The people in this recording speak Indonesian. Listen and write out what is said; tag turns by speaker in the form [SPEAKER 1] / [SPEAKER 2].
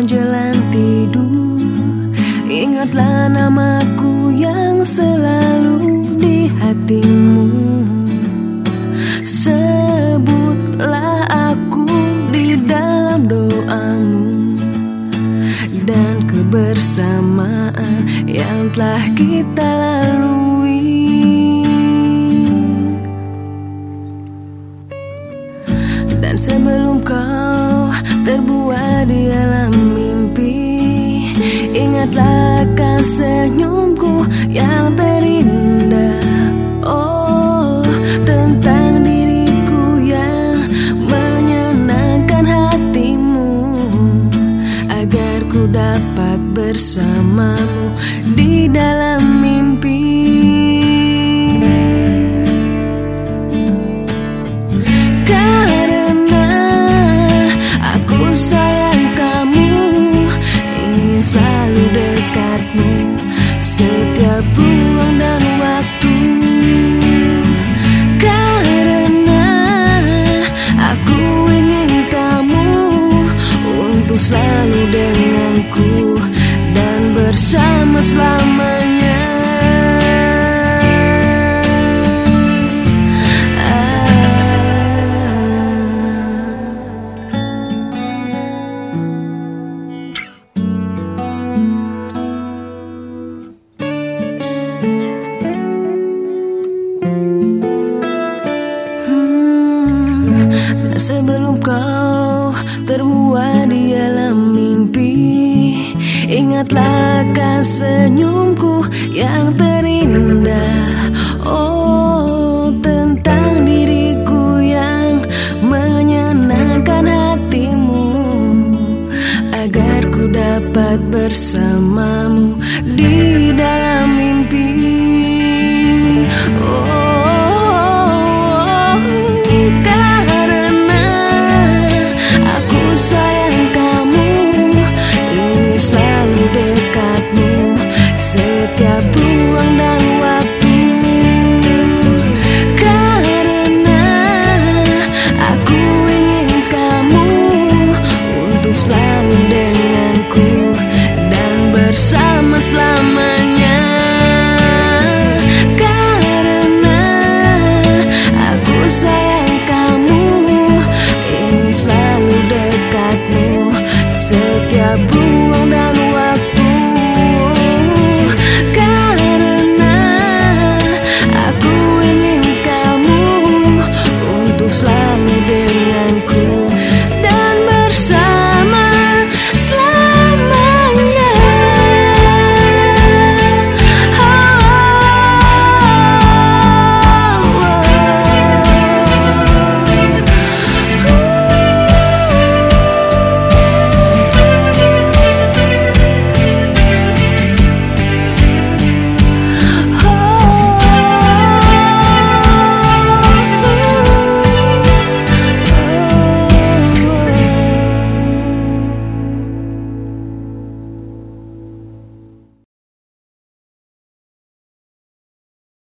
[SPEAKER 1] Jalan tidur. Ingatlah namaku yang selalu di hatimu. Sebutlah aku di dalam doamu. Dan kebersamaan yang telah kita lalui. Dan sebelum kau terbuat di alam mimpi. Ingatlah kan senyumku yang terindah. Oh tentang diriku yang menyenangkan hatimu. Agar ku dapat bersamamu di dalam mimpi bersama selamanya. Hmm, Sebelum kau terbuat di Ingatlah kan senyumku yang terindah. Oh tentang diriku yang menyenangkan hatimu Agar ku dapat bersamamu